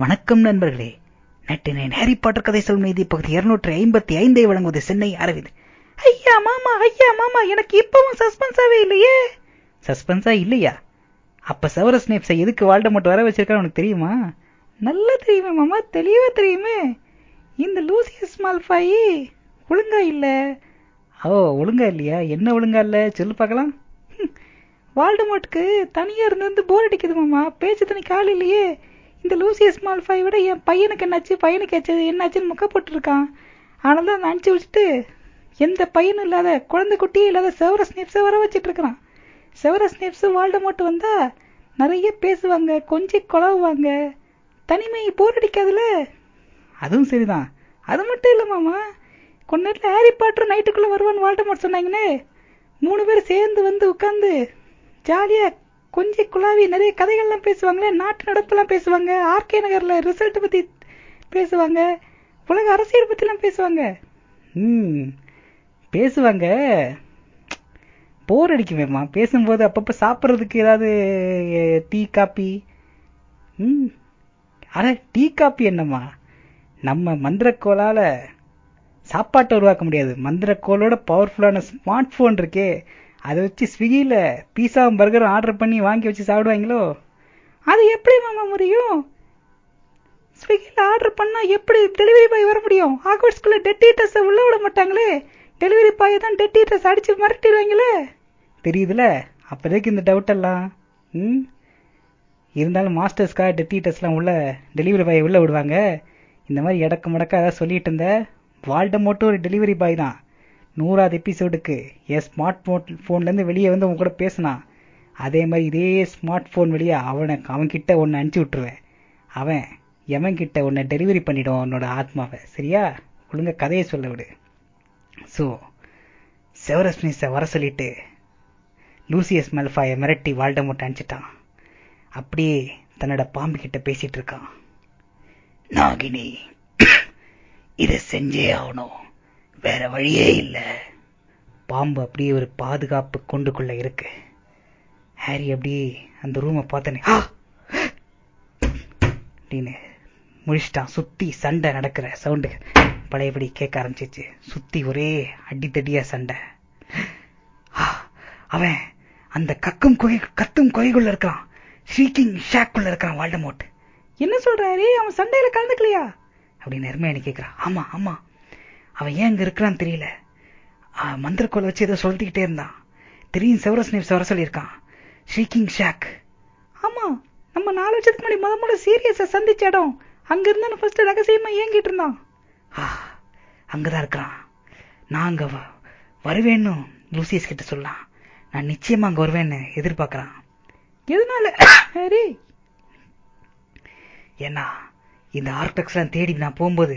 வணக்கம் நண்பர்களே. நட்டினேன் Harry Potter கதை சொல் மீதி பகுதி இருநூற்றி ஐம்பத்தி ஐந்தை வழங்குவது சென்னை அரவிந்த். ஐயா மாமா ஐயா மாமா எனக்கு இப்பவும் சஸ்பென்ஸாவே இல்லையே. சஸ்பென்ஸா இல்லையா? அப்ப சவர ஸ்னேப்ஸை எதுக்கு வாழ்ட மட்டும் வர வச்சிருக்கான்னு உனக்கு தெரியுமா? நல்லா தெரியுமே மாமா தெளிவா தெரியுமே. இந்த லூசியஸ் ஃபாயி ஒழுங்கா இல்ல. ஓ ஒழுங்கா இல்லையா? என்ன ஒழுங்கா இல்ல? சொல்லு பார்க்கலாம். வால்டமோட்டுக்கு தனியா இருந்து போர் அடிக்குது மாமா. பேச்சு தனி கால் இல்லையே. இந்த லூசியஸ் மால்பாய் விட என் பையனுக்கு என்னாச்சு? பையனுக்கு ஆச்சு என்னாச்சுன்னு முக்க போட்டுருக்கான். ஆனால் தான் நினச்சி வச்சுட்டு எந்த பையனும் இல்லாத குழந்தை குட்டியே இல்லாத செவர ஸ்னேப்ஸை வர வச்சிட்டு இருக்கிறான். செவர ஸ்னேப்ஸ் வால்டமோட் வந்தா நிறைய பேசுவாங்க கொஞ்சம் குழவுவாங்க. தனிமை போர் அடிக்காதுல. அதுவும் சரிதான். அது மட்டும் இல்லை மாமா. கொஞ்ச நேரத்தில் ஹாரி பாட்டர் நைட்டுக்குள்ளே வருவான்னு வால்டமோட் சொன்னாங்கன்னு. மூணு பேர் சேர்ந்து வந்து உட்காந்து ஜாலியாக கொஞ்சம் குழாவி நிறைய கதைகள்லாம் பேசுவாங்களே நாட்டு நடப்பெல்லாம் பேசுவாங்க ஆர்கே நகர்ல ரிசல்ட் பத்தி பேசுவாங்க உலக அரசியல் பத்திலாம் பேசுவாங்க. ம் பேசுவாங்க. போர் அடிக்குமேம்மா. பேசும்போது அப்பப்ப சாப்பிட்றதுக்கு ஏதாவது டீ காப்பி ம் அட டீ காப்பி என்னம்மா? நம்ம மந்திரக்கோளால சாப்பாட்டை உருவாக்க முடியாது. மந்திரக்கோளோட பவர்ஃபுல்லான ஸ்மார்ட் போன் இருக்கே. அதை வச்சு ஸ்விக்கியில் பீஸா பர்கர் ஆர்டர் பண்ணி வாங்கி வச்சு சாப்பிடுவாங்களோ? அது எப்படி மாமா முடியும்? ஸ்விக்கியில் ஆர்டர் பண்ணால் எப்படி டெலிவரி பாய் வர முடியும்? ஆக்வர்ட்ஸ்குள்ளே டெட் ஈட்டர்ஸை உள்ள விட மாட்டாங்களே? டெலிவரி பாயை தான் டெட் ஈட்டர்ஸ் அடிச்சு மிரட்டிடுவாங்களே? தெரியுதுல? அப்போதைக்கு இந்த டவுட் எல்லாம் ம்? இருந்தாலும் மாஸ்டர்ஸ்க்காக டெட் ஈட்டர்ஸ்லாம் உள்ள டெலிவரி பாயை உள்ளே விடுவாங்க. இந்த மாதிரி இடக்க முடக்க அதான் சொல்லிட்டு இருந்த வால்ட மட்டும் ஒரு டெலிவரி பாய் தான். நூறாவது எபிசோடுக்கு என் ஸ்மார்ட் போன் ஃபோன்லேருந்து வெளியே வந்து உன் கூட பேசினான் அதே மாதிரி இதே ஸ்மார்ட் ஃபோன் வழியாக அவனை அவன்கிட்ட ஒன்று அனுப்பிச்சி விட்டுருவேன். அவன் எவன் கிட்ட உன்னை டெலிவரி பண்ணிடுவான் உன்னோட ஆத்மாவை. சரியா? ஒழுங்க கதையை சொல்ல விடு. ஸோ செவரஸ்மிஸை வர சொல்லிட்டு லூசியஸ் மெல்ஃபாயை மிரட்டி வாழ்ட மூட்டை அனுப்பிச்சிட்டான். அப்படியே தன்னோட பாம்பு கிட்ட பேசிட்டு இருக்கான். நாகினி இதை செஞ்சே ஆகணும். வேற வழியே இல்ல. பாம்பு அப்படியே ஒரு பாதுகாப்பு கொண்டுக்குள்ள இருக்கு. ஹாரி அப்படியே அந்த ரூமை பார்த்தனே அப்படின்னு முடிச்சிட்டான் சுத்தி சண்டை நடக்கிற சவுண்டு பழையபடி கேட்க ஆரம்பிச்சிச்சு சுத்தி ஒரே அடித்தடியா சண்டை. அவன் அந்த கக்கும் குகை கத்தும் குகைக்குள்ள இருக்கான் ஷீக்கிங் ஷாக்குள்ள இருக்கான் வால்டமோட் என்ன சொல்றாரு? அவன் சண்டையில கலந்துக்கலையா? அப்படின்னு நெருமையானி கேட்கிறான். ஆமா ஆமா. அவன் ஏன் அங்க இருக்கிறான்னு தெரியல. மந்திரக்கோலை வச்சு ஏதோ சொல்லிக்கிட்டே இருந்தான். திடீர்னு செவரஸ் நேப்ஸ் வர சொல்லியிருக்கான். Shocking shock. ஆமா நம்ம நாலு வருஷத்துக்கு முன்னாடி முத முத சீரியஸா சந்திச்ச இடம். அங்க இருந்தா ஃபர்ஸ்ட் ரகசியமா ஏங்கிட்டு இருந்தான். அங்கதான் இருக்கிறான். நான் அங்க வருவேன்னு லூசியஸ் கிட்ட சொல்லலாம் நான் நிச்சயமா அங்க வருவேன்னு எதிர்பார்க்கிறான். எதனால? ஏன்னா இந்த ஆர்டெக்ஸ்லாம் தேடி நான் போகும்போது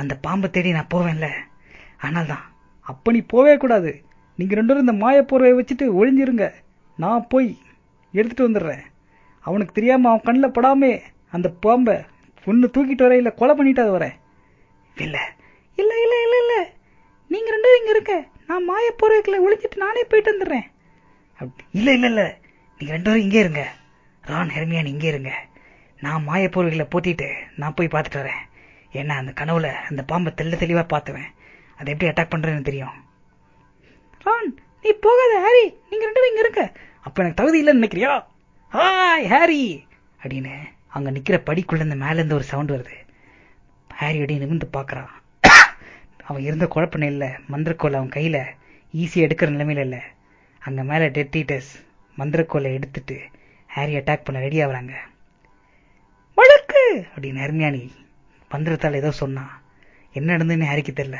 அந்த பாம்பை தேடி நான் போவேன்ல. ஆனால் தான் அப்ப நீ போவே கூடாது. நீங்க ரெண்டு பேரும் இந்த மாய போர்வை வச்சுட்டு ஒழிஞ்சிருங்க நான் போய் எடுத்துட்டு வந்துடுறேன். அவனுக்கு தெரியாம அவன் கண்ணில் படாமே அந்த பாம்பை ஒன்று தூக்கிட்டு வர இல்லை கொலை பண்ணிட்டு வரேன் இல்லை இல்லை இல்லை இல்லை இல்லை. நீங்க ரெண்டு பேரும் இங்க இருக்க நான் மாய போர்வைக்குள்ள ஒழிஞ்சிட்டு நானே போயிட்டு வந்துடுறேன். இல்லை இல்லை இல்லை. நீங்க ரெண்டு பேரும் இங்கே இருங்க. ரான் ஹெர்மியான் இங்கே இருங்க. நான் மாய போர்வைகளை போட்டிட்டு நான் போய் பார்த்துட்டு வரேன். ஏன்னா அந்த கனவுல அந்த பாம்பை தெல்ல தெளிவா பார்த்துவேன். அதை எப்படி அட்டாக் பண்றேன்னு தெரியும். ரான் நீ போகாத ஹாரி. நீங்க ரெண்டு பேரும் இங்க இருக்க அப்ப எனக்கு தகுதி இல்லைன்னு நினைக்கிறியா? Hi Harry. அப்படின்னு அங்க நிக்கிற படிக்குள்ள இருந்து மேல இருந்து ஒரு சவுண்ட் வருது. ஹாரி அப்படியே நிமிந்து பாக்குறான் அவன் இருந்த குழப்பம் இல்ல. மந்திரக்கோல் அவன் கையில ஈஸியா எடுக்கிற நிலைமையில இல்ல. அங்க மேல டெட்டீட்டஸ் மந்திரக்கோலை எடுத்துட்டு ஹாரி அட்டாக் பண்ண ரெடி ஆகுறாங்க. வழக்கு! அப்படின்னு ஹெர்மியானி மந்திரத்தால் ஏதோ சொன்னான் என்ன நடந்ததுன்னு ஹாரிக்கு தெரியல.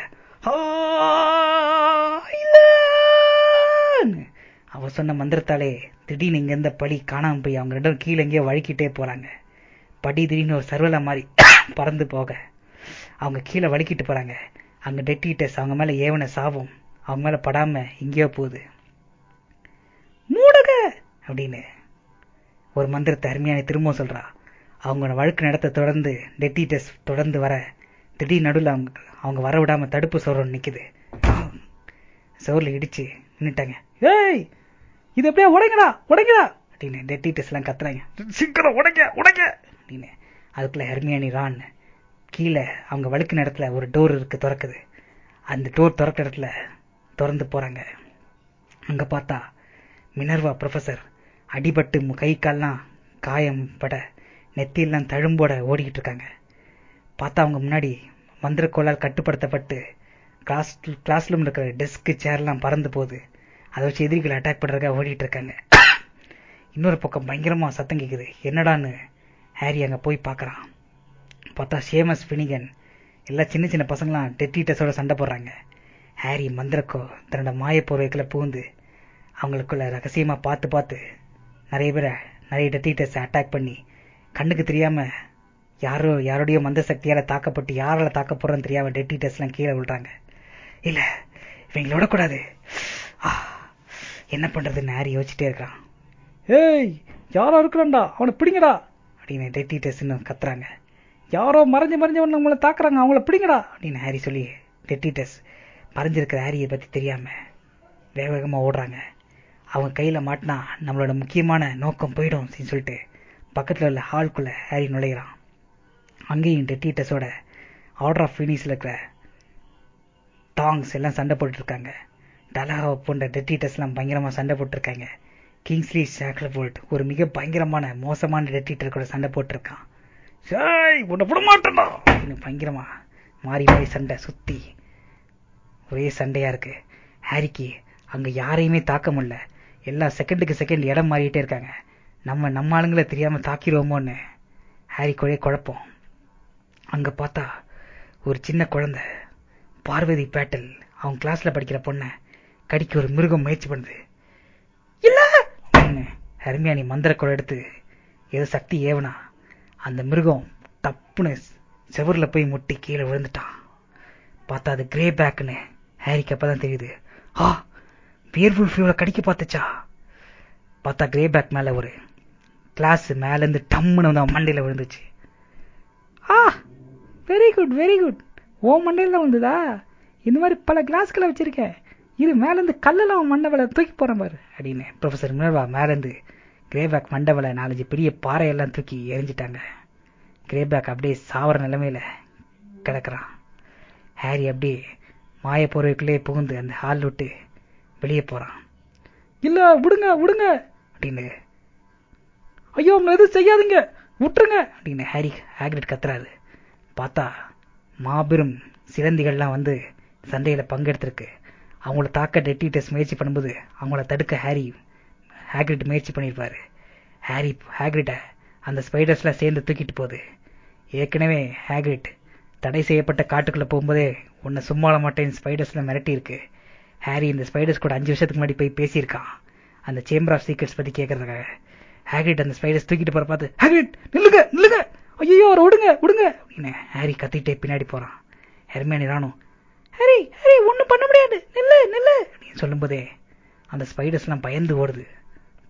அவ சொன்ன மந்திரத்தாலே திடீர்னு இங்க இருந்த படி காணாம போய் அவங்க ரெண்டும் கீழே எங்கேயோ வழுக்கிட்டே போறாங்க. படி திடீர்னு ஒரு சர்வலா மாதிரி பறந்து போக. அவங்க கீழே வழுக்கிட்டு போறாங்க. அங்க டெட்டிட்டஸ் அவங்க மேல ஏவன சாவும் அவங்க மேல படாம எங்கேயோ போகுது. மூடக! அப்படின்னு ஒரு மந்திரத்தை அருமையான திரும்பவும் சொல்றா. அவங்களோட வழக்கு நடத்த தொடர்ந்து டெட்டீட்டஸ் தொடர்ந்து வர திடீர் நடுவில் அவங்க அவங்க வர விடாம தடுப்பு சோரம் நிற்குது சோரில் இடிச்சு நின்றுட்டாங்க ஏய்! இது எப்படியா உடைங்கடா உடைங்கடா! அப்படின்னு டெட்டீட்டஸ் எல்லாம் கத்துறாங்க. சீக்கிரம் உடைங்க உடைங்க! அப்படின்னு. அதுக்குள்ள ஹெர்மியானி ரான் கீழே அவங்க வழக்கு இடத்துல ஒரு டோர் இருக்கு திறக்குது. அந்த டோர் திறக்கிற இடத்துல திறந்து போறாங்க. அங்க பார்த்தா மினர்வா ப்ரொஃபசர் அடிபட்டு கை கால்லாம் காயம் பட நெத்தியெல்லாம் தழும்போட ஓடிக்கிட்டு இருக்காங்க பார்த்தா அவங்க முன்னாடி மந்திரக்கோளால் கட்டுப்படுத்தப்பட்டு கிளாஸ் கிளாஸ் ரூம்ல இருக்கிற டெஸ்க்கு சேர்லாம் பறந்து போகுது. அதை வச்சு எதிரிகளை அட்டாக் பண்ணுறதுக்காக ஓடிட்டு இருக்காங்க இன்னொரு பக்கம் பயங்கரமாக சத்தம் கேட்குது என்னடான்னு ஹாரி அங்கே போய் பார்க்குறான் பார்த்தா ஷேமஸ் பினிகன் எல்லா சின்ன சின்ன பசங்களாம் டெட்டிட்டஸோட சண்டை போடுறாங்க. ஹாரி மந்திரக்கோ தன்னோட மாயப்போர்வைக்குள்ள பூந்து அவங்களுக்குள்ள ரகசியமாக பார்த்து பார்த்து நிறைய பேரை நிறைய டெட்டிட்டஸை அட்டாக் பண்ணி கண்ணுக்கு தெரியாம யாரோ யாருடைய மந்த சக்தியால தாக்கப்பட்டு யாரால தாக்க போறோன்னு தெரியாம டெட்டீட்டஸ் எல்லாம் கீழே விழுறாங்க. இல்ல இவங்களை விடக்கூடாது. என்ன பண்றதுன்னு ஹாரி யோசிச்சுட்டே இருக்கான். ஏய் யாரோ இருக்கிறான்டா? அவனை பிடிங்கடா. அப்படின்னு டெட்டி டெஸ்ட்னு கத்துறாங்க. யாரோ மறைஞ்சு மறைஞ்சவன் நம்மளை தாக்குறாங்க. அவங்கள பிடிங்கடா அப்படின்னு ஹாரி சொல்லி டெட்டிட்டஸ் மறைஞ்சிருக்கிற ஹாரியை பத்தி தெரியாம வேக வேகமா ஓடுறாங்க. அவங்க கையில மாட்டினா நம்மளோட முக்கியமான நோக்கம் போயிடும் அப்படின்னு சொல்லிட்டு பக்கத்தில் உள்ள ஹால்குள்ளே ஹாரி நுழையிறான் அங்கேயும் டெட்டிட்டஸோட ஆர்டர் ஆஃப் ஃபினிஷ்ல இருக்கிற டாங்ஸ் எல்லாம் சண்டை போட்டுருக்காங்க இருக்காங்க டலஹா போன்ற டெட்டிட்டஸ் எல்லாம் சண்டை போட்டிருக்காங்க கிங்ஸ்லி ஷாக்லபோல்ட் ஒரு மிக பயங்கரமான மோசமான டெட்டிட்டர் கூட சண்டை போட்டிருக்கான். சாய் உன்னை விட மாட்டேன்டா! அப்படின்னு மாறி மாறி சண்டை சுற்றி ஒரே சண்டையாக இருக்கு. ஹாரிக்கு அங்கே யாரையுமே தாக்க முடியல. எல்லா செகண்டுக்கு செகண்ட் இடம் மாறிட்டே இருக்காங்க. நம்ம நம்ம ஆளுங்களை தெரியாம தாக்கிடுவோமோன்னு ஹாரி ஒரே குழப்பம். அங்க பார்த்தா ஒரு சின்ன குழந்தை பார்வதி பேட்டல் அவன் கிளாஸ்ல படிக்கிற பொண்ணை கடிக்க ஒரு மிருகம் முயற்சி பண்ணுது. இல்ல! அப்படின்னு ஹெர்மியானி மந்திரக்குழ எடுத்து ஏதோ சக்தி ஏவனா அந்த மிருகம் டப்புன்னு செவரில் போய் முட்டி கீழே விழுந்துட்டான். பார்த்தா அது கிரே பேக்குன்னு ஹாரிக்கு அப்பதான் தெரியுது. ஆ பியர்ஃபுல் ஃபியூவில் கடிக்க பார்த்துச்சா? பார்த்தா கிரே பேக் மேல ஒரு கிளாஸ் மேலேருந்து டம்முன்னு வந்து அவன் மண்டையில் விழுந்துச்சு. ஆ வெரி குட் வெரி குட் ஓ மண்டையில வந்ததா இந்த மாதிரி பல கிளாஸ்களை வச்சிருக்கேன் இது மேலேருந்து கல்லெல்லாம் அவன் மண்டை தூக்கி போகிறேன் பாரு அப்படின்னு ப்ரொஃபசர் மினர்வா மேலேருந்து கிரேபேக் மண்டவள நாலஞ்சு பெரிய பாறையெல்லாம் தூக்கி எரிஞ்சிட்டாங்க கிரேபேக் அப்படியே சாவர நிலைமையில கிடக்குறான். ஹாரி அப்படியே மாய போர்வைக்குள்ளே புகுந்து அந்த ஹால் விட்டு வெளியே போகிறான் இல்லை விடுங்க விடுங்க அப்படின்னு ஐயோ உங்களை எதுவும் செய்யாதீங்க. விட்டுருங்க. அப்படின்னு ஹாரி ஹேக்ரிட் கத்துறாரு. பார்த்தா மாபெரும் சிலந்திகள்லாம் வந்து சண்டையில் பங்கெடுத்திருக்கு. அவங்கள தாக்க டெட்டி டெஸ்ட் முயற்சி பண்ணும்போது அவங்கள தடுக்க ஹாரி ஹேக்ரிட் முயற்சி பண்ணியிருப்பாரு. ஹாரி ஹேக்ரிட்டை அந்த ஸ்பைடர்ஸ்லாம் சேர்ந்து தூக்கிட்டு போகுது. ஏற்கனவே ஹாக்ரிட் தடை செய்யப்பட்ட காட்டுக்குள்ள போகும்போதே உன்னை சும்மாள மாட்டேன் ஸ்பைடர்ஸில் மிரட்டியிருக்கு. ஹாரி இந்த ஸ்பைடர்ஸ் கூட அஞ்சு வருஷத்துக்கு முன்னாடி போய் பேசியிருக்கான். அந்த சேம்பர் ஆஃப் சீக்ரெட்ஸ் பற்றி கேட்கறதுக்காக ஹேகிட் அந்த ஸ்பைடர்ஸ் தூக்கிட்டு போற பார்த்து ஹேகிட் நில்லுங்க நில்லுங்க. ஐயோ அவரை விடுங்க விடுங்க. அப்படின்னு ஹாரி கத்திட்டே பின்னாடி போறான். ஹெர்மியானி ராணும் ஹாரி ஹரி ஒன்றும் பண்ண முடியாது. நில்லு நில்லு. அப்படின்னு சொல்லும்போதே அந்த ஸ்பைடர்ஸ்லாம் பயந்து ஓடுது.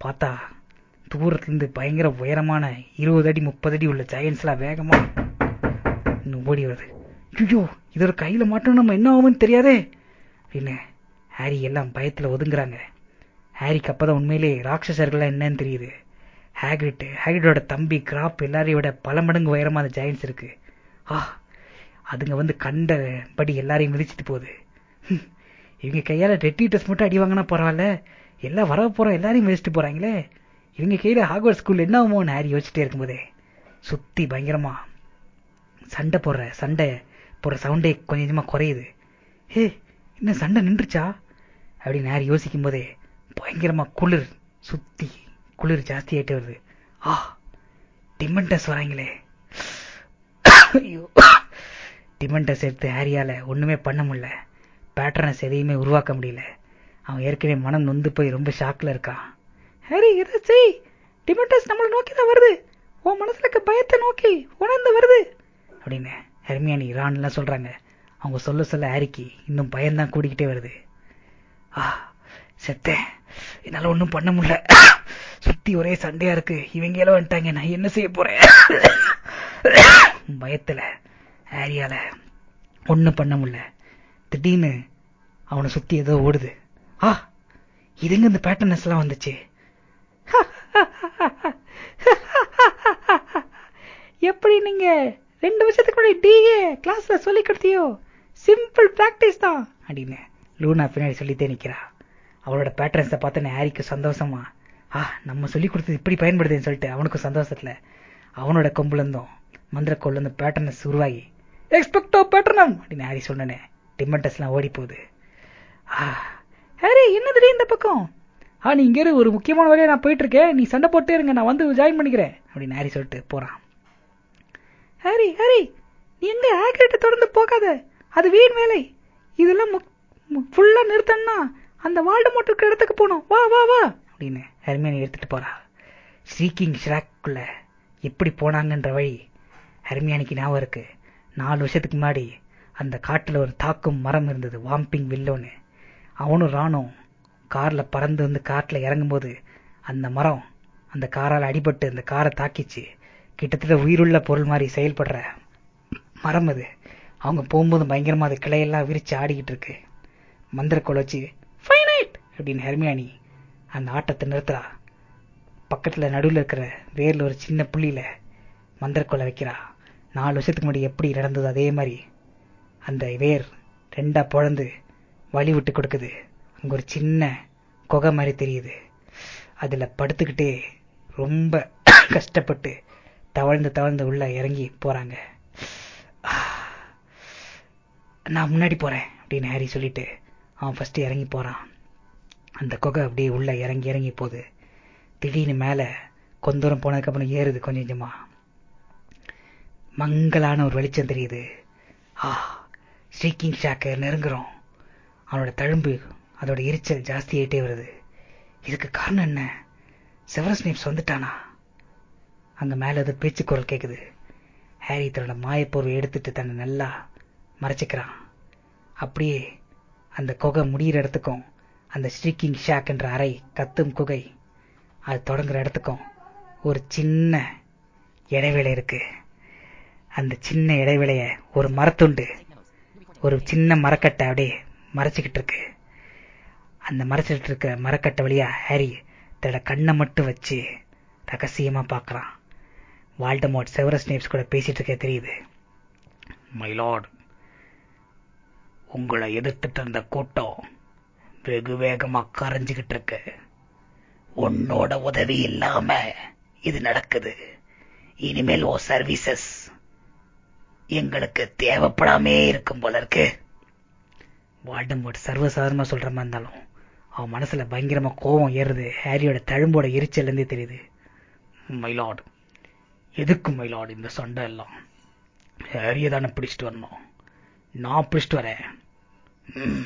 பார்த்தா தூரத்துலேருந்து பயங்கர உயரமான இருபது அடி முப்பது அடி உள்ள ஜெயன்ஸ் வேகமாக வேகமா இன்னும் ஓடி வருது. ஐயோ இதோட கையில் மாட்டோம் நம்ம என்ன ஆகும்னு தெரியாதே. அப்படின்னு ஹாரி எல்லாம் பயத்தில் ஒதுங்குறாங்க. ஹாரிக்கு அப்பதான் உண்மையிலே ராட்சசர்கள்லாம் என்னன்னு தெரியுது. ஹேக்ரிட்டு ஹேக்ரிட்டோட தம்பி கிராப் எல்லாரையும் விட பல மடங்கு உயரமாக அந்த ஜாயின்ஸ் இருக்கு. ஆ அதுங்க வந்து கண்டபடி எல்லாரையும் மிதிச்சிட்டு போகுது. இவங்க இவங்க ரெட்டி டெட்டிட்டஸ் மட்டும் அடி வாங்கினா பரவாயில்ல. எல்லாம் வர போகிறோம் எல்லாரையும் மிதிச்சிட்டு போகிறாங்களே இவங்க கையில் ஹாக்வர்ட் ஸ்கூல் என்ன ஆகுமோன்னு ஹாரி யோசிச்சுட்டே இருக்கும்போதே சுற்றி பயங்கரமாக சண்டை போடுற சண்டை போடுற சவுண்டே கொஞ்சம் கொஞ்சமாக குறையுது. ஹே இன்னும் சண்டை நின்றுச்சா? அப்படின்னு ஹாரி யோசிக்கும் போதே பயங்கரமாக குளிர் சுற்றி குளிர் ஜாஸ்தியாயிட்டே வருது. ஆ டிமண்டஸ் வராங்களே. ஐயோ. டிமண்டஸ் எடுத்து ஹேரியால ஒண்ணுமே பண்ண முடியல. பேட்டர்னஸ் எதையுமே உருவாக்க முடியல. அவன் ஏற்கனவே மனம் நொந்து போய் ரொம்ப ஷாக்ல இருக்கான். ஹரி எதை செய்? டிமண்டஸ் நம்மளை நோக்கி தான் வருது. உன் மனசுல இருக்க பயத்தை நோக்கி உணர்ந்து வருது. அப்படின்னு ஹெர்மியானி ரான் சொல்றாங்க. அவங்க சொல்ல சொல்ல ஹாரிக்கு இன்னும் பயம்தான் கூடிக்கிட்டே வருது. ஆ செத்தேன். என்னால ஒன்றும் பண்ண முடியல. சுத்தி ஒரே சண்டையா இருக்கு. இவங்க எல்லாம் வந்துட்டாங்க. நான் என்ன செய்ய போறேன்? பயத்துல ஹேரியால ஒன்னும் பண்ண முடியல. திடீர்னு அவனை சுத்தி ஏதோ ஓடுது. ஆ இதுங்க இந்த பேட்டர்னஸ் எல்லாம் வந்துச்சு. எப்படி நீங்க ரெண்டு வருஷத்துக்கு டிஏ கிளாஸ்ல சொல்லி கொடுத்தியோ? சிம்பிள் பிராக்டிஸ் தான். அப்படின்னு லூனா பின்னாடி சொல்லித்தே நிக்கிறா. அவளோட பேட்டர்ன்ஸை பார்த்து ஹாரிக்கு சந்தோஷமா ஆ நம்ம சொல்லி கொடுத்தது இப்படி பயன்படுதுன்னு சொல்லிட்டு அவனுக்கும் சந்தோஷத்துல அவனோட கொம்புல இருந்தும் மந்திரக்கோள்ல பேட்டர்னஸ் உருவாகி எக்ஸ்பெக்டோ பேட்டர்னம் அப்படின்னு ஹாரி சொன்னனே டிம்மண்டஸ்லாம் ஓடி போகுது ஹாரி என்னதுடி இந்த பக்கம்? ஆ நீ இங்கே ஒரு முக்கியமான வேலையை நான் போயிட்டு இருக்கேன் நீ சண்டை போட்டே இருங்க நான் வந்து ஜாயின் பண்ணிக்கிறேன் அப்படின்னு ஹாரி சொல்லிட்டு போறான். ஹாரி ஹாரி நீ எங்க ஆக்ரேட்டை தொடர்ந்து போகாத அது வீண் வேலை. இதெல்லாம் ஃபுல்லா நிறுத்தம்னா அந்த வால்டு மோட்டருக்கு இடத்துக்கு போகணும். வா வா வா அப்படின்னு ஹெர்மியனை எடுத்துட்டு போறா. ஸ்ரீகிங் ஷ்ராக்குள்ள எப்படி போனாங்கன்ற வழி ஹெர்மியானிக்கு ஞாபகம் இருக்கு. நாலு வருஷத்துக்கு முன்னாடி அந்த காட்டுல ஒரு தாக்கும் மரம் இருந்தது வாம்பிங் வில்லோன்னு. அவனும் ராணும் கார்ல பறந்து வந்து காட்டுல இறங்கும்போது அந்த மரம் அந்த காரால் அடிபட்டு அந்த காரை தாக்கிச்சு. கிட்டத்தட்ட உயிருள்ள பொருள் மாதிரி செயல்படுற மரம் அது. அவங்க போகும்போது பயங்கரமா அது கிளையெல்லாம் விரிச்சு ஆடிக்கிட்டு இருக்கு. மந்திரக்கோள் வச்சு ஃபைனைட் அப்படின்னு ஹெர்மியானி அந்த ஆட்டத்தை நிறுத்துறா. பக்கத்தில் நடுவில் இருக்கிற வேரில் ஒரு சின்ன புள்ளியில் மந்திரக்கொலை வைக்கிறா. நாலு வருஷத்துக்கு முன்னாடி எப்படி நடந்தது அதே மாதிரி அந்த வேர் ரெண்டாக பிழந்து வழி விட்டு கொடுக்குது. அங்கே ஒரு சின்ன குகை மாதிரி தெரியுது. அதில் படுத்துக்கிட்டே ரொம்ப கஷ்டப்பட்டு தவழ்ந்து தவழ்ந்து உள்ள இறங்கி போகிறாங்க நான் முன்னாடி போகிறேன் அப்படின்னு ஹாரி சொல்லிட்டு அவன் ஃபஸ்ட்டு இறங்கி போகிறான் அந்த குகை அப்படியே உள்ளே இறங்கி இறங்கி போகுது. திடீர்னு மேலே கொஞ்ச தூரம் ஏறுது கொஞ்சம் கொஞ்சமாக மங்கலான ஒரு வெளிச்சம் தெரியுது. ஆ ஸ்ரீகிங் ஷாக்கை நெருங்குறோம். அவனோட தழும்பு அதோட எரிச்சல் ஜாஸ்தியாயிட்டே வருது. இதுக்கு காரணம் என்ன? செவரஸ்னேப்ஸ் வந்துட்டானா அங்கே மேலே அது பேச்சு குரல் கேட்குது ஹாரி தன்னோட மாயப்பொருவை எடுத்துட்டு தன்னை நல்லா மறைச்சிக்கிறான். அப்படியே அந்த குகை முடிகிற இடத்துக்கும் அந்த ஸ்ட்ரீக்கிங் ஷாக் என்ற அறை கத்தும் குகை. அது தொடங்குற இடத்துக்கும் ஒரு சின்ன இடைவேளை இருக்கு. அந்த சின்ன இடைவேளைய ஒரு மரத்துண்டு ஒரு சின்ன மரக்கட்டை அப்படியே மறைச்சுக்கிட்டு இருக்கு. அந்த மறைச்சிட்டு இருக்க மரக்கட்டை வழியா ஹாரி தன்னோட கண்ணை மட்டும் வச்சு ரகசியமா பார்க்கறான். வால்டமோட் செவரஸ் நேப்ஸ் கூட பேசிட்டு இருக்க தெரியுது. மைலார்ட் உங்களை எதிர்த்துட்டு இருந்த கூட்டம் வெகு வேகமா கரைஞ்சுகிட்டு இருக்கு உன்னோட உதவி இல்லாம இது நடக்குது. இனிமேல் ஓ சர்வீசஸ் எங்களுக்கு தேவைப்படாமே இருக்கும் போல இருக்கு. வால்டமோட் சர்வசாதாரணமா சொல்ற மாதிரி இருந்தாலும் அவன் மனசுல பயங்கரமா கோபம் ஏறுது. ஹாரியோட தழும்போட எரிச்சல் இருந்தே தெரியுது. மயிலாடு எதுக்கு மயிலாடு இந்த சண்டை எல்லாம்? ஹாரியை தானே பிடிச்சிட்டு வரணும். நான் பிடிச்சிட்டு வரேன்.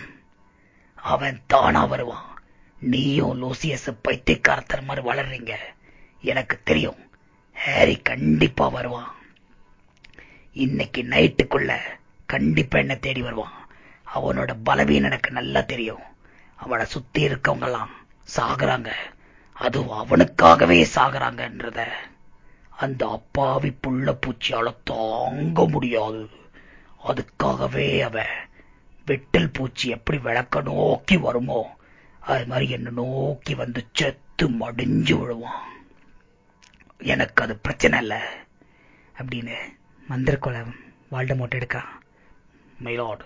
அவன் தானா வருவான். நீயும் லூசியஸ் பைத்தியக்காரத்தர் மாதிரி வளர்றீங்க. எனக்கு தெரியும் ஹாரி கண்டிப்பா வருவான். இன்னைக்கு நைட்டுக்குள்ள கண்டிப்பா என்ன தேடி வருவான். அவனோட பலவீனம் எனக்கு நல்லா தெரியும். அவனை சுத்தி இருக்கவங்க எல்லாம் சாகுறாங்க. அதுவும் அவனுக்காகவே சாகுறாங்கன்றத அந்த அப்பாவி புள்ள பூச்சியால தாங்க முடியாது. அதுக்காகவே அவன் வெட்டில் பூச்சி எப்படி விளக்க நோக்கி வருமோ அது மாதிரி என்ன நோக்கி வந்து செத்து மடிஞ்சு விழுவான். எனக்கு அது பிரச்சனை இல்லை. அப்படின்னு மந்திரக்கொலை மோட்டை எடுக்கான் மயிலாடு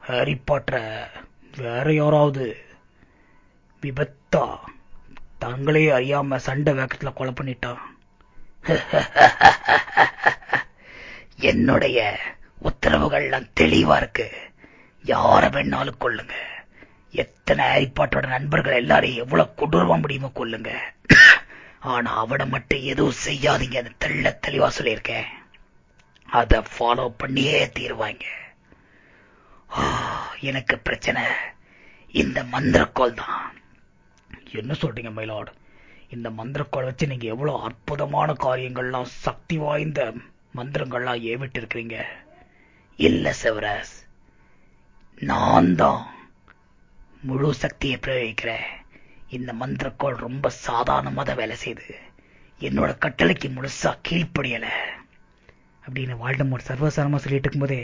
ஹாரி பாட்டரை வேற யாராவது விபத்தா தங்களே அறியாம சண்டை வேகத்துல கொலை பண்ணிட்டான்? என்னுடைய உத்தரவுகள்லாம் தெளிவா இருக்கு. யார வேணாலும் கொள்ளுங்க எத்தனை ஹாரிப்பாட்டோட நண்பர்கள் எல்லாரையும் எவ்வளவு கொடூரமா முடியுமோ கொள்ளுங்க ஆனா அவனை மட்டும் எதுவும் செய்யாதீங்க. அது தெள்ள தெளிவா சொல்லியிருக்கேன். அதை ஃபாலோ பண்ணியே தீருவாங்க. எனக்கு பிரச்சனை. இந்த மந்திரக்கோள் தான். என்ன சொல்றீங்க மயிலாடு இந்த மந்திரக்கோள் வச்சு நீங்க எவ்வளவு அற்புதமான காரியங்கள்லாம் சக்தி வாய்ந்த மந்திரங்கள்லாம் ஏவிட்டு இருக்கிறீங்க இல்ல செவரஸ். நான் தான் முழு சக்தியை பிரயோகிக்கிறேன் இந்த மந்திரக்கோள் ரொம்ப சாதாரணமாக தான் வேலை செய்யுது என்னோட கட்டளைக்கு முழுசா கீழ்ப்படியல. அப்படின்னு வால்டமோட் சர்வசாரமா சொல்லிட்டு இருக்கும்போதே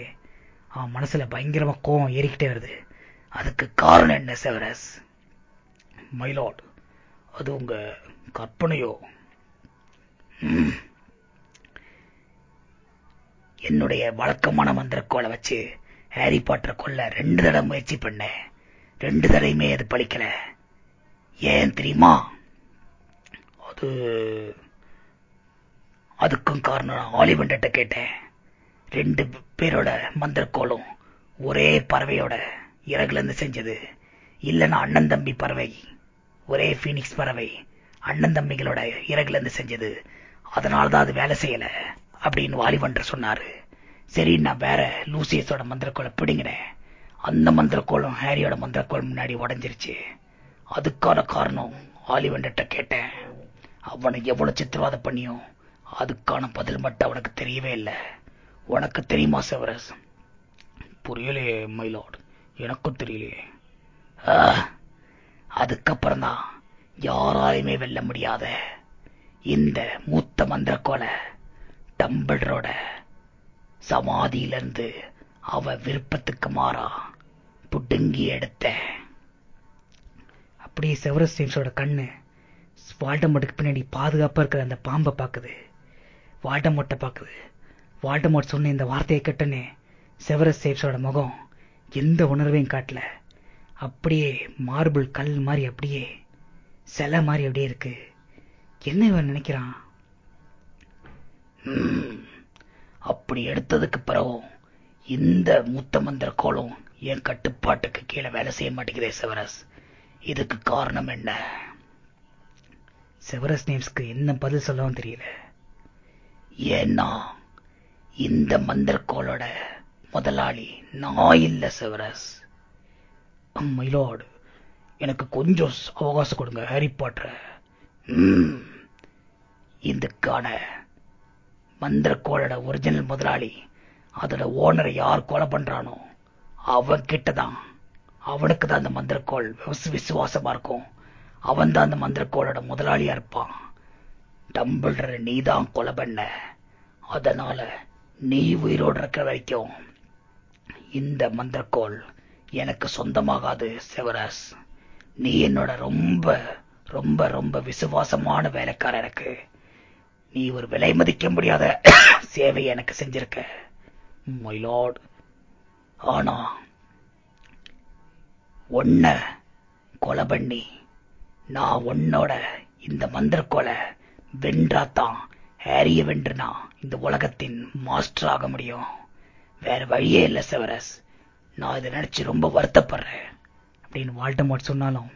அவன் மனசுல பயங்கரமா கோவம் ஏறிக்கிட்டே வருது. அதுக்கு காரணம் என்ன செவரஸ்? மைலாட் அது உங்க கற்பனையோ? என்னுடைய வழக்கமான மந்திரக்கோளை வச்சு ஹாரி பாட்டரை கொல்ல ரெண்டு தடவை முயற்சி பண்ணேன் ரெண்டு தடவையுமே அது பழிக்கல. ஏன் தெரியுமா? அது அதுக்கும் காரணம் நான் கேட்டேன். ரெண்டு பேரோட மந்திரக்கோளும் ஒரே பறவையோட இறகுலேருந்து செஞ்சது. இல்லைன்னா அண்ணன் தம்பி பறவை ஒரே ஃபீனிக்ஸ் பறவை அண்ணன் தம்பிகளோட இறகுல இருந்து செஞ்சது. அதனாலதான் அது வேலை செய்யலை. அப்படின்னு வாலிவண்டர் சொன்னாரு. சரி நான் வேற லூசியஸோட மந்திரக்கோளை பிடிங்கினேன். அந்த மந்திரக்கோளும் ஹாரியோட மந்திரக்கோள் முன்னாடி உடஞ்சிருச்சு. அதுக்கான காரணம் ஆலிவெண்டர்ட்ட கேட்டேன். அவனை எவ்வளவு சித்திரவாதம் பண்ணியும் அதுக்கான பதில் மட்டும் அவனுக்கு தெரியவே இல்லை. உனக்கு தெரியுமா செவரஸ்? புரியலையே மயிலோடு எனக்கும் தெரியலையே. அதுக்கப்புறம் தான் யாராலையுமே வெல்ல முடியாத இந்த மூத்த மந்திரக்கோலை டம்பிளரோட சமாதியிலிருந்து அவ விருப்பத்துக்கு மாறா. புடுங்கி எடுத்த அப்படியே செவரஸ் ஜேம்ஸோட கண்ணு வால்டமோட்டுக்கு பின்னாடி பாதுகாப்பா இருக்கிற அந்த பாம்பை பாக்குது. வால்டமோட்டை பாக்குது. வால்டமோட் சொன்ன இந்த வார்த்தையை கேட்டனே செவரஸ் ஜேம்ஸோட முகம் எந்த உணர்வையும் காட்டல. அப்படியே மார்பிள் கல் மாதிரி அப்படியே சிலை மாதிரி அப்படியே இருக்கு. என்ன இவன் நினைக்கிறான்? அப்படி எடுத்ததுக்கு பிறகும் இந்த முத்த மந்திர கோலம் என் கட்டுப்பாட்டுக்கு கீழே வேலை செய்ய மாட்டேங்குதே செவரஸ். இதுக்கு காரணம் என்ன? செவரஸ் நேம்ஸ்க்கு என்ன பதில் சொல்லவும் தெரியல. ஏன்னா இந்த மந்திரக்கோளோட முதலாளி நான் இல்ல செவரஸ். மயிலோடு எனக்கு கொஞ்சம் அவகாசம் கொடுங்க ஹாரி பாட்டர். இதுக்கான மந்திரக்கோளோட ஒரிஜினல் முதலாளி அதோட ஓனரை யார் கொலை பண்றானோ அவன் கிட்டதான் அவனுக்கு தான் அந்த மந்திரக்கோள். விசுவாசமா இருக்கும். அவன் தான் அந்த மந்திரக்கோளோட முதலாளியா இருப்பான். டம்பிள்ற நீ தான் கொலை பண்ண. அதனால நீ உயிரோடு இருக்கிற வரைக்கும் இந்த மந்திரக்கோள் எனக்கு சொந்தமாகாது செவராஸ். நீ என்னோட ரொம்ப ரொம்ப ரொம்ப விசுவாசமான வேலைக்கார எனக்கு. நீ ஒரு விலை மதிக்க முடியாத சேவை எனக்கு செஞ்சிருக்க. மயிலாட் ஆனா ஒன்ன கொலை பண்ணி நான் உன்னோட இந்த மந்திர கொலை வென்றாத்தான் ஹாரிய வென்றுனா இந்த உலகத்தின் மாஸ்டர் ஆக முடியும். வேற வழியே இல்ல செவரஸ். நான் இதை நினைச்சு ரொம்ப வருத்தப்படுறேன். அப்படின்னு வால்டமோட் சொன்னாலும்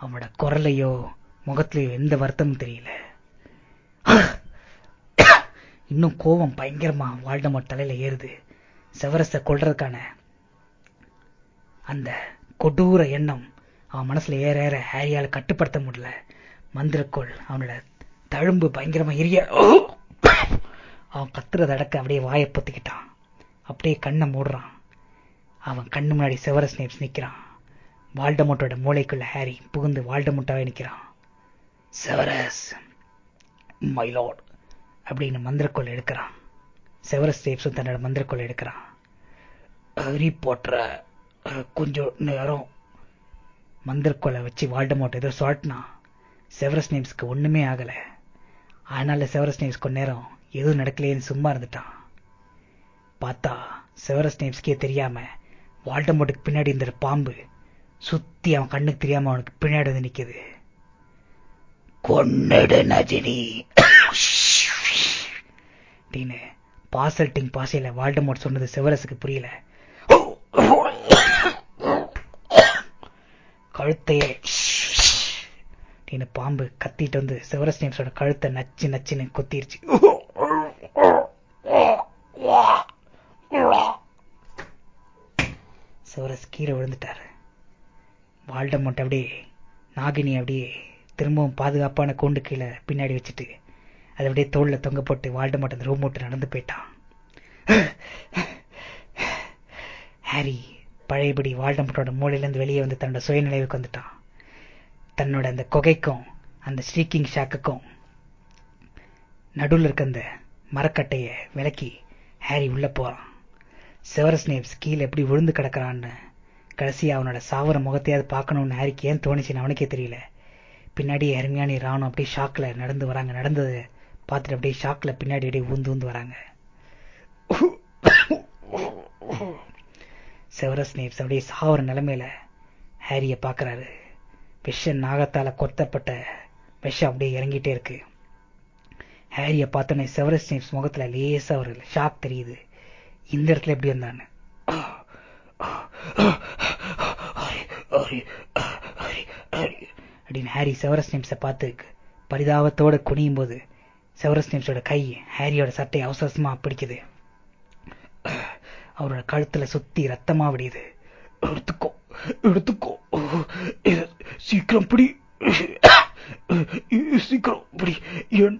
அவனோட குரலையோ முகத்திலேயோ எந்த வருத்தமும் தெரியல. இன்னும் கோபம் பயங்கரமா வால்டமோட் தலையில ஏறுது. செவரஸை கொள்றதுக்கான அந்த கொடூர எண்ணம் அவன் மனசுல ஏற ஏற ஹாரியால கட்டுப்படுத்த முடியல. மந்திரக்கோள் அவனோட தழும்பு பயங்கரமா எரிய அவன் கத்துறத அடக்க அப்படியே வாயை பொத்திக்கிட்டான். அப்படியே கண்ணை மூடுறான். அவன் கண்ணு முன்னாடி செவரஸ் நேப்ஸ் நிற்கிறான் வால்டமோட்டோட மூளைக்குள்ள ஹாரி புகுந்து வால்டமோட்டாவே நிற்கிறான் செவரஸ் மைலாட் அப்படின்னு மந்திரக்கோள் எடுக்கிறான். செவரஸ் நேப்ஸும் தன்னோட மந்திரக்கோள் எடுக்கிறான். ஹரி போட்டுற கொஞ்சம் நேரம் மந்திரக்கோலை வச்சு வால்டமோட் ஏதோ சொல்லிட்டுனா செவரஸ் நேம்ஸ்க்கு ஒன்றுமே ஆகலை. அதனால செவரஸ் நேம்ஸ் கொஞ்ச நேரம் எதுவும் நடக்கலையேன்னு சும்மா இருந்துட்டான். பார்த்தா செவரஸ் நேம்ஸ்க்கே தெரியாம வால்டமோட்டுக்கு பின்னாடி இருந்த பாம்பு சுத்தி அவன் கண்ணுக்கு தெரியாம அவனுக்கு பின்னாடி வந்து நிற்கிது கொன்னடு நஜினி. அப்படின்னு பாசல்டிங் பாசையில வால்டமோட் சொன்னது செவரஸுக்கு புரியல. கழுத்தையே அப்படின்னு பாம்பு கத்திட்டு வந்து செவரஸ் நேம்ஸோட கழுத்தை நச்சு நச்சுன்னு கொத்திருச்சு. செவரஸ் கீழே விழுந்துட்டாரு. வால்டமோட் அப்படியே நாகினி அப்படியே திரும்பவும் பாதுகாப்பான கூண்டு கீழே பின்னாடி வச்சுட்டு அதை அப்படியே தோளில் தொங்க போட்டு வால்டமோட் அந்த ரூம் விட்டு நடந்து போயிட்டான். ஹாரி பழையபடி வால்டமோட்டோட மூளையிலேருந்து வெளியே வந்து தன்னோட சுயநிலைவுக்கு வந்துட்டான். தன்னோட அந்த கொகைக்கும் அந்த ஸ்டீக்கிங் ஷாக்குக்கும் நடுவில் இருக்க அந்த மரக்கட்டையை விலக்கி ஹாரி உள்ளே போகிறான் செவரஸ் நேப்ஸ் கீழே எப்படி விழுந்து கிடக்கிறான்னு கடைசி அவனோட சாவர முகத்தையாவது பார்க்கணும்னு ஹாரிக்கு ஏன் தோணுச்சுன்னு அவனுக்கே தெரியல. பின்னாடி அருமையான ராணும் அப்படியே ஷாக்கில் நடந்து வராங்க. நடந்தது பார்த்துட்டு அப்படியே ஷாக்ல பின்னாடி அப்படியே ஊந்து ஊந்து வராங்க. செவரஸ் நேப்ஸ் அப்படியே சாவர நிலைமையில ஹாரியை பாக்குறாரு விஷ நாகத்தால கொத்தப்பட்ட விஷம் அப்படியே இறங்கிட்டே இருக்கு. ஹாரியை பார்த்தோன்னே செவரஸ் நேப்ஸ் முகத்துல லேசா ஒரு ஷாக் தெரியுது. இந்த இடத்துல எப்படி வந்தான்னு. அப்படின்னு ஹாரி செவரஸ் நேம்ஸை பார்த்து பரிதாபத்தோட குனியும் போது செவரஸ் நேம்ஸோட கை ஹாரியோட சட்டை அவசரமா பிடிக்குது. அவரோட கழுத்துல சுத்தி ரத்தமா விடியுது. எடுத்துக்கோ எடுத்துக்கோ. சீக்கிரம் பிடி. சீக்கிரம் பிடி.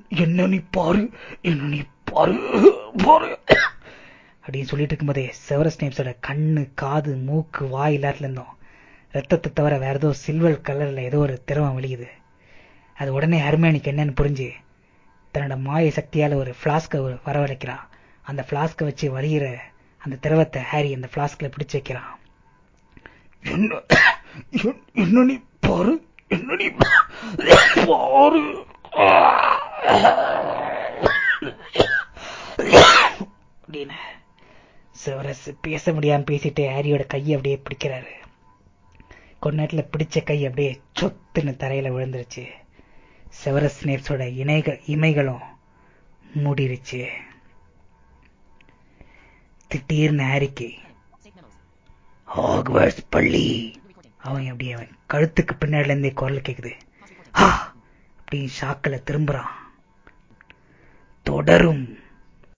என்ன நீ பாரு என்ன நீ பாரு பாரு. அப்படின்னு சொல்லிட்டு இருக்கும்போதே செவரஸ் நேம்ஸோட கண்ணு காது மூக்கு வாய் எல்லாத்துல இருந்தோம். ரத்தத்தை தவிர வேற ஏதோ சில்வர் கலர்ல ஏதோ ஒரு திரவம் வெளியுது அது உடனே ஹர்மேனிக்கு என்னன்னு புரிஞ்சு தன்னோட மாய சக்தியால ஒரு பிளாஸ்க வரவழைக்கிறான். அந்த ஃப்ளாஸ்கை வச்சு வலிகிற அந்த திரவத்தை ஹாரி அந்த பிளாஸ்க்ல பிடிச்சு வைக்கிறான். என்ன நீ பாரு என்ன நீ பாரு. அப்படின்னு செவரஸ் பேச முடியாம பேசிட்டு ஹாரியோட கையை அப்படியே பிடிக்கிறாரு. கொஞ்ச நேரத்துல பிடிச்ச கை அப்படியே சொத்துன்னு தரையில விழுந்துருச்சு. செவரஸ் ஸ்னேப்ஸோட இணைகள் இமைகளும் மூடிருச்சு. திட்டீர்னு ஹாரிக்கு ஹாக்வர்ட்ஸ் பள்ளி. அவன் அப்படி அவன் கழுத்துக்கு பின்னாடில இருந்தே குரல் கேக்குது. அப்படின்னு ஷாக்கில் திரும்புறான். தொடரும்.